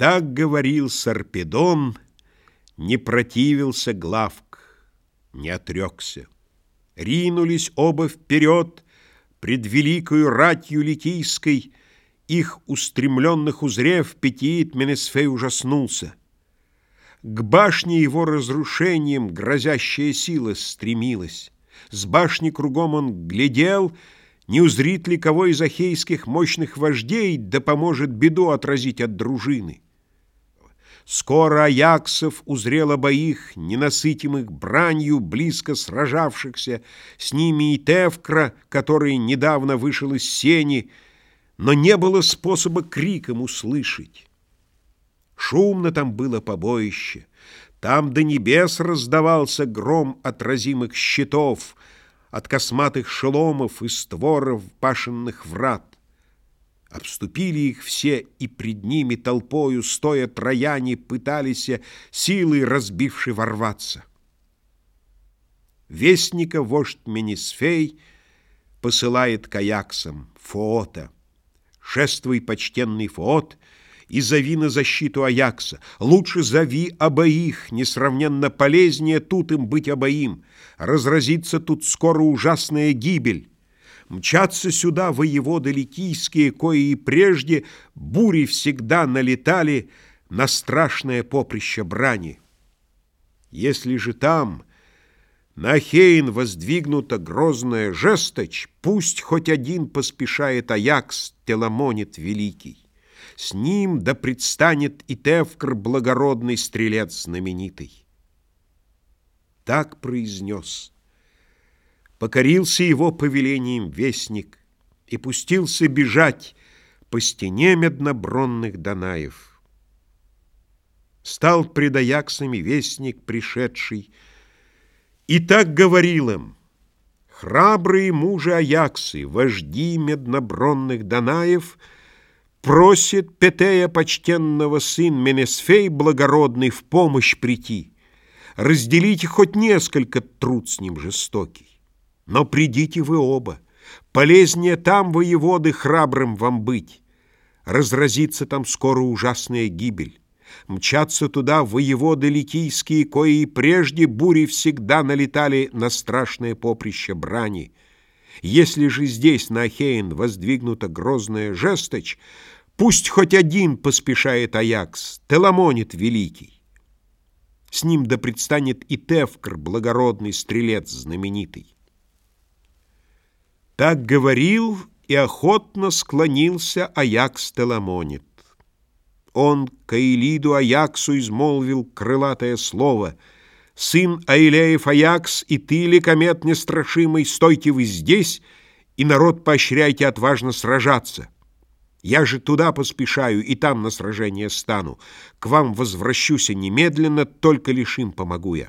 Так говорил Сарпедон, не противился Главк, не отрекся. Ринулись оба вперед пред великою ратью ликийской, их устремленных узрев, Петиит Менесфей ужаснулся. К башне его разрушением грозящая сила стремилась. С башни кругом он глядел, не узрит ли кого из ахейских мощных вождей, да поможет беду отразить от дружины. Скоро Аяксов узрел обоих, ненасытимых бранью, близко сражавшихся, с ними и Тевкра, который недавно вышел из сени, но не было способа криком услышать. Шумно там было побоище, там до небес раздавался гром отразимых щитов, от косматых шеломов и створов пашенных врат. Обступили их все, и пред ними толпою, стоя трояне, пытались силой разбивши ворваться. Вестника вождь Менисфей посылает к Аяксам Фоота. Шествуй, почтенный Фоот, и зови на защиту Аякса. Лучше зови обоих, несравненно полезнее тут им быть обоим. Разразится тут скоро ужасная гибель. Мчатся сюда воеводы ликийские, кои и прежде бури всегда налетали на страшное поприще брани. Если же там на Ахейн воздвигнута грозная жесточь, пусть хоть один поспешает Аякс, Теламонит великий. С ним да предстанет и Тевкр, благородный стрелец знаменитый. Так произнес Покорился его повелением вестник И пустился бежать по стене меднобронных Данаев. Стал пред Аяксами вестник пришедший, И так говорил им, Храбрые мужи Аяксы, вожди меднобронных Данаев, Просит Петея почтенного сын Менесфей благородный в помощь прийти. Разделите хоть несколько труд с ним жестокий. Но придите вы оба, полезнее там, воеводы, храбрым вам быть. Разразится там скоро ужасная гибель. Мчатся туда воеводы ликийские, кои и прежде бури всегда налетали на страшное поприще брани. Если же здесь, на Ахеин, воздвигнута грозная жесточь, пусть хоть один поспешает Аякс, Теламонит великий. С ним да предстанет и Тевкр, благородный стрелец знаменитый. Так говорил и охотно склонился Аякс Теламонит. Он к Аилиду Аяксу измолвил крылатое слово «Сын Аилеев Аякс, и ты, ликомет нестрашимый, стойте вы здесь, и народ поощряйте отважно сражаться. Я же туда поспешаю, и там на сражение стану. К вам возвращусь немедленно, только лишь помогу я».